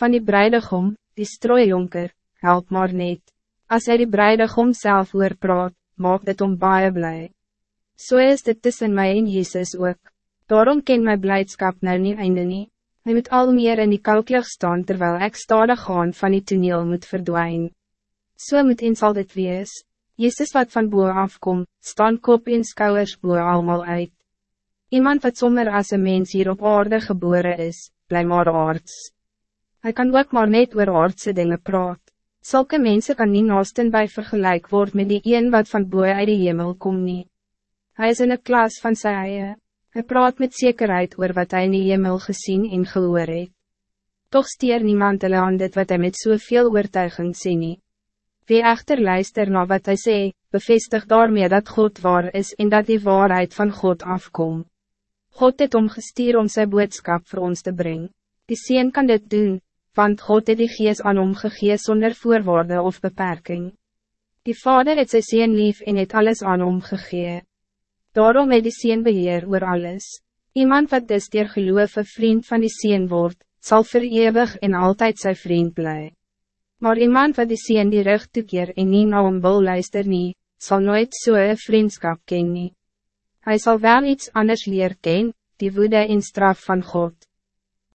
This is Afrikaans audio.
van die bruidegom, die strooijonker, help maar net. Als hij die bruidegom zelf hoor praat, maak dit om baie blij. So is dit tussen mij en Jezus ook. Daarom ken my blijdschap nou nie einde nie. Hy moet al meer in die kalklig staan terwijl ik stadig gaan van die toneel moet verdwijnen. So moet eens al dit wees. Jezus wat van boer afkom, staan kop en skouwers boer allemaal uit. Iemand wat sommer als een mens hier op aarde geboren is, bly maar arts. Hij kan ook maar net oor aardse dingen praat. Zulke mensen kan niet naasten bij vergelijk worden met die een wat van boer uit die hemel kom nie. Hij is in een klas van sy eie. Hy praat met zekerheid oor wat hij in die hemel gezien en gehoor het. Toch stier niemand hulle aan dit wat hij met soveel so oortuiging sê nie. Wie echter luister na wat hij sê, bevestig daarmee dat God waar is en dat die waarheid van God afkom. God het omgestuur om zijn boodschap voor ons te brengen. Die Seen kan dit doen, want God het die gees aan hom gegee sonder voorwaarde of beperking. Die vader het sy Seen lief en het alles aan hom gegee. Daarom het die Seen beheer oor alles. Iemand wat dus dier geloof een vriend van die Seen wordt, zal verewig en altijd zijn vriend blij. Maar iemand wat die Seen die rug toekeer en nie na hom wil luister nie, sal nooit so een vriendskap ken nie. Hij zal wel iets anders leer ken, die woede en straf van God.